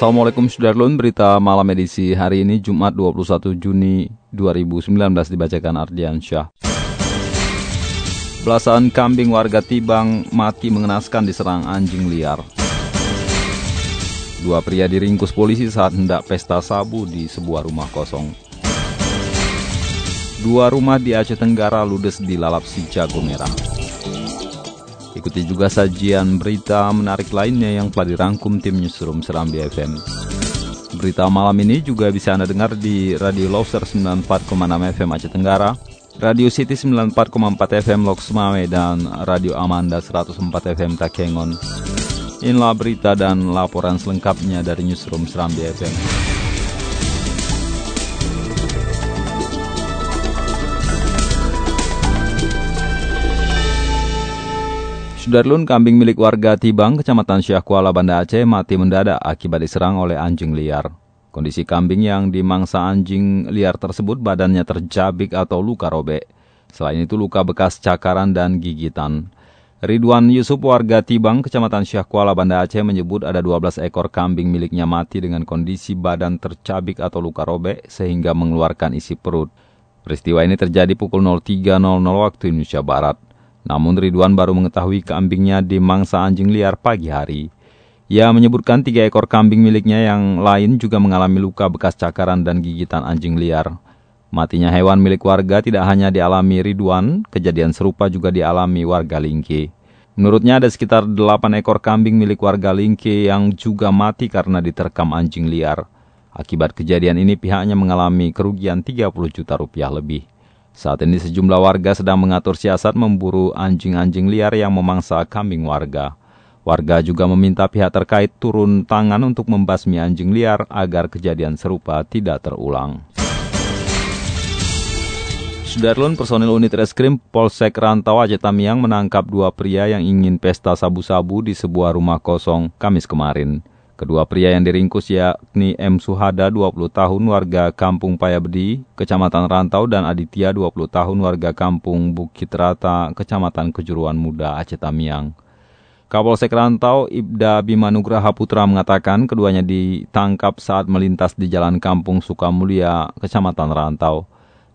Assalamualaikum Sudarlun, berita malam edisi hari ini Jumat 21 Juni 2019 dibacakan Ardian Syah. Belasan kambing warga Tibang mati mengenaskan diserang anjing liar. Dua pria diringkus polisi saat hendak pesta sabu di sebuah rumah kosong. Dua rumah di Aceh Tenggara ludes di lalap si jago merah. Ikuti juga sajian berita menarik lainnya yang telah dirangkum tim Newsroom Serambi FM. Berita malam ini juga bisa Anda dengar di Radio Loser 94,6 FM Aceh Tenggara, Radio City 94,4 FM Lok Sumawe, dan Radio Amanda 104 FM Takengon. Inilah berita dan laporan selengkapnya dari Newsroom Serambi FM. Sudarlun kambing milik warga Tibang, Kecamatan Syah Kuala, Banda Aceh mati mendadak akibat diserang oleh anjing liar. Kondisi kambing yang dimangsa anjing liar tersebut badannya terjabik atau luka robek. Selain itu luka bekas cakaran dan gigitan. Ridwan Yusuf warga Tibang, Kecamatan Syah Kuala, Banda Aceh menyebut ada 12 ekor kambing miliknya mati dengan kondisi badan tercabik atau luka robek sehingga mengeluarkan isi perut. Peristiwa ini terjadi pukul 03.00 waktu Indonesia Barat. Namun Ridwan baru mengetahui kambingnya dimangsa anjing liar pagi hari. Ia menyebutkan tiga ekor kambing miliknya yang lain juga mengalami luka bekas cakaran dan gigitan anjing liar. Matinya hewan milik warga tidak hanya dialami Ridwan, kejadian serupa juga dialami warga Lingke. Menurutnya ada sekitar 8 ekor kambing milik warga Lingke yang juga mati karena diterkam anjing liar. Akibat kejadian ini pihaknya mengalami kerugian 30 juta rupiah lebih. Saat ini sejumlah warga sedang mengatur siasat memburu anjing-anjing liar yang memangsa kambing warga. Warga juga meminta pihak terkait turun tangan untuk membasmi anjing liar agar kejadian serupa tidak terulang. Sudarlun personil unit reskrim Polsek Rantau Aceh Tamiang menangkap dua pria yang ingin pesta sabu-sabu di sebuah rumah kosong Kamis kemarin. Kedua pria yang diringkus yakni M. Suhada 20 tahun warga Kampung Payabdi, Kecamatan Rantau dan Aditya 20 tahun warga Kampung Bukit Rata, Kecamatan Kejuruan Muda Aceh Tamiang. Kapolsek Rantau Ibda Bima Nugraha Putra mengatakan keduanya ditangkap saat melintas di Jalan Kampung Sukamulya, Kecamatan Rantau.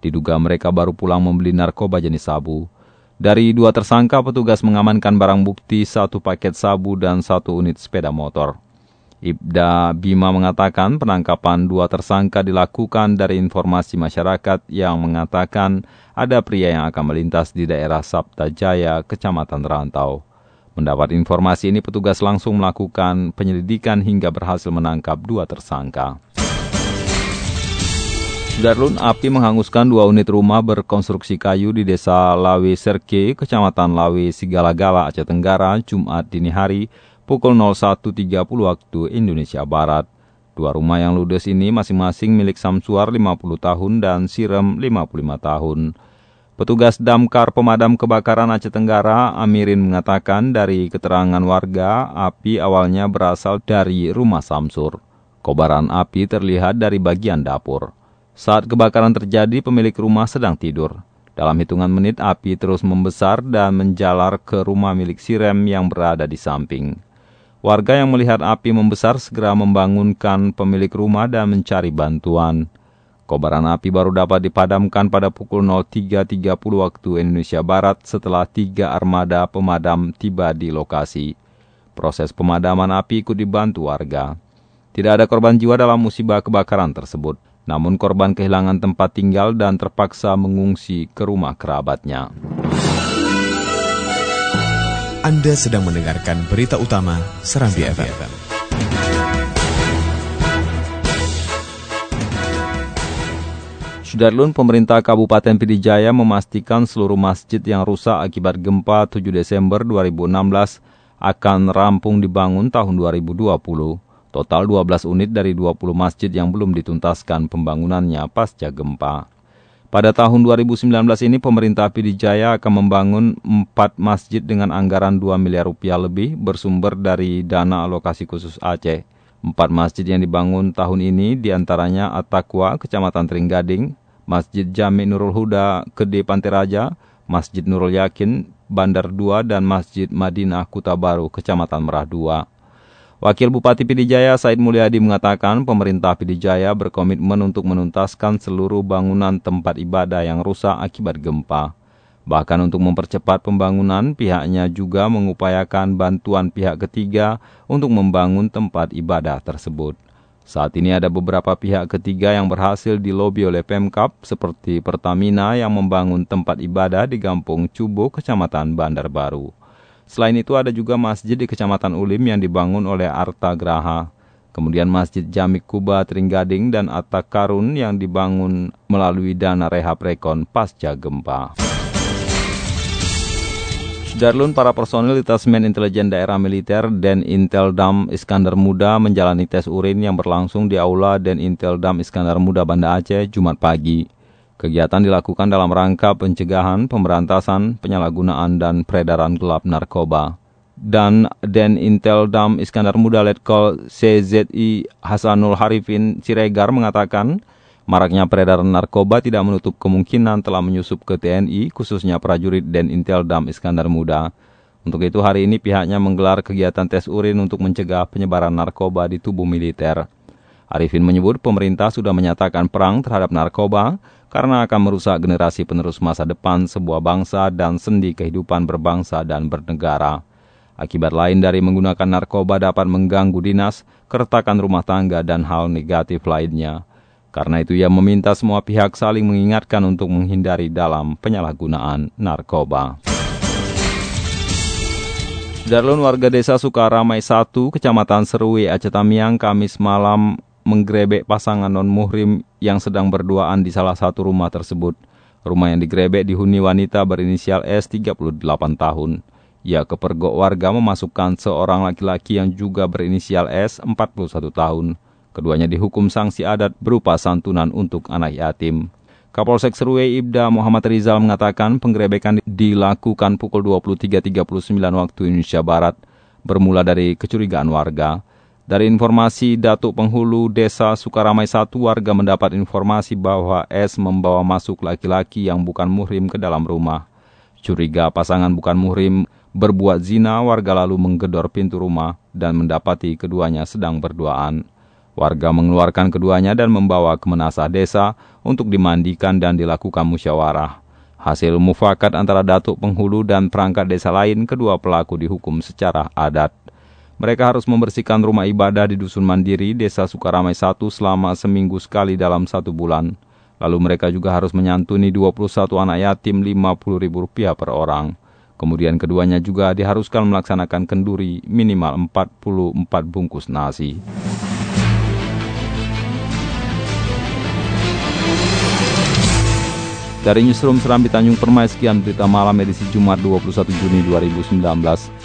Diduga mereka baru pulang membeli narkoba jenis sabu. Dari dua tersangka, petugas mengamankan barang bukti satu paket sabu dan satu unit sepeda motor. Ibda Bima mengatakan penangkapan dua tersangka dilakukan dari informasi masyarakat yang mengatakan ada pria yang akan melintas di daerah Sabta Jaya, Kecamatan Rantau. Mendapat informasi ini petugas langsung melakukan penyelidikan hingga berhasil menangkap dua tersangka. Darlun api menghanguskan dua unit rumah berkonstruksi kayu di desa Lawe Serke, Kecamatan Lawe Sigalagala, Aceh Tenggara, Jumat dini hari, pukul 01.30 waktu Indonesia Barat. Dua rumah yang ludes ini masing-masing milik Samsuar 50 tahun dan Sirem 55 tahun. Petugas damkar pemadam kebakaran Aceh Tenggara, Amirin mengatakan dari keterangan warga, api awalnya berasal dari rumah Samsur. Kobaran api terlihat dari bagian dapur. Saat kebakaran terjadi, pemilik rumah sedang tidur. Dalam hitungan menit, api terus membesar dan menjalar ke rumah milik Sirem yang berada di samping. Warga yang melihat api membesar segera membangunkan pemilik rumah dan mencari bantuan. Kobaran api baru dapat dipadamkan pada pukul 03.30 waktu Indonesia Barat setelah tiga armada pemadam tiba di lokasi. Proses pemadaman api ikut dibantu warga. Tidak ada korban jiwa dalam musibah kebakaran tersebut. Namun korban kehilangan tempat tinggal dan terpaksa mengungsi ke rumah kerabatnya. Anda sedang mendengarkan berita utama Serambi, Serambi FM. FM. Sudarlun, pemerintah Kabupaten Pidijaya memastikan seluruh masjid yang rusak akibat gempa 7 Desember 2016 akan rampung dibangun tahun 2020. Total 12 unit dari 20 masjid yang belum dituntaskan pembangunannya pasca gempa. Pada tahun 2019 ini pemerintah Pidijaya akan membangun 4 masjid dengan anggaran 2 miliar rupiah lebih bersumber dari dana alokasi khusus Aceh. Empat masjid yang dibangun tahun ini di antaranya At-Taqwa, Kecamatan Teringgading, Masjid Jami Nurul Huda, Kede Panteraja, Masjid Nurul Yakin, Bandar 2, dan Masjid Madinah Kuta Baru, Kecamatan Merah 2. Wakil Bupati Pidijaya Said Mulyadi mengatakan pemerintah Pidijaya berkomitmen untuk menuntaskan seluruh bangunan tempat ibadah yang rusak akibat gempa. Bahkan untuk mempercepat pembangunan, pihaknya juga mengupayakan bantuan pihak ketiga untuk membangun tempat ibadah tersebut. Saat ini ada beberapa pihak ketiga yang berhasil dilobi oleh Pemkap seperti Pertamina yang membangun tempat ibadah di Gampung Cubo, Kecamatan Bandar Baru. Selain itu ada juga masjid di Kecamatan Ulim yang dibangun oleh Arta Graha. Kemudian Masjid Jamik Kuba Tringgading dan Atta Karun yang dibangun melalui dana rehab rekon pasca gempa. Darlun para personil Detasmen Intelijen Daerah Militer dan Intel Dam Iskandar Muda menjalani tes urin yang berlangsung di Aula dan Intel Dam Iskandar Muda Banda Aceh Jumat pagi. Kegiatan dilakukan dalam rangka pencegahan, pemberantasan, penyalahgunaan, dan peredaran gelap narkoba. Dan Den Intel Dam Iskandar Muda Letkol CZI Hasanul Harifin Siregar mengatakan, maraknya peredaran narkoba tidak menutup kemungkinan telah menyusup ke TNI, khususnya prajurit Den Intel Dam Iskandar Muda. Untuk itu hari ini pihaknya menggelar kegiatan tes urin untuk mencegah penyebaran narkoba di tubuh militer. Arifin menyebut pemerintah sudah menyatakan perang terhadap narkoba, karena akan merusak generasi penerus masa depan sebuah bangsa dan sendi kehidupan berbangsa dan bernegara. Akibat lain dari menggunakan narkoba dapat mengganggu dinas, keretakan rumah tangga, dan hal negatif lainnya. Karena itu ia meminta semua pihak saling mengingatkan untuk menghindari dalam penyalahgunaan narkoba. Darlun warga desa Sukaramai 1, Kecamatan Serui, Aceh Tamiang, Kamis malam menggrebek pasangan non-muhrim yang sedang berduaan di salah satu rumah tersebut. Rumah yang digrebek dihuni wanita berinisial S 38 tahun. Ia kepergok warga memasukkan seorang laki-laki yang juga berinisial S 41 tahun. Keduanya dihukum sanksi adat berupa santunan untuk anak yatim. Kapolsek Serue Ibda Muhammad Rizal mengatakan penggerebekan dilakukan pukul 23.39 waktu Indonesia Barat, bermula dari kecurigaan warga. Dari informasi Datuk Penghulu Desa Sukaramai 1, warga mendapat informasi bahwa S membawa masuk laki-laki yang bukan muhrim ke dalam rumah. Curiga pasangan bukan muhrim berbuat zina, warga lalu menggedor pintu rumah dan mendapati keduanya sedang berduaan. Warga mengeluarkan keduanya dan membawa ke menasah desa untuk dimandikan dan dilakukan musyawarah. Hasil mufakat antara Datuk Penghulu dan perangkat desa lain, kedua pelaku dihukum secara adat. Mereka harus membersihkan rumah ibadah di Dusun Mandiri, Desa Sukaramai 1 selama seminggu sekali dalam satu bulan. Lalu mereka juga harus menyantuni 21 anak yatim Rp50.000 per orang. Kemudian keduanya juga diharuskan melaksanakan kenduri minimal 44 bungkus nasi. Dari Newsroom Serambi Tanjung Permai, sekian berita malam edisi Jumat 21 Juni 2019.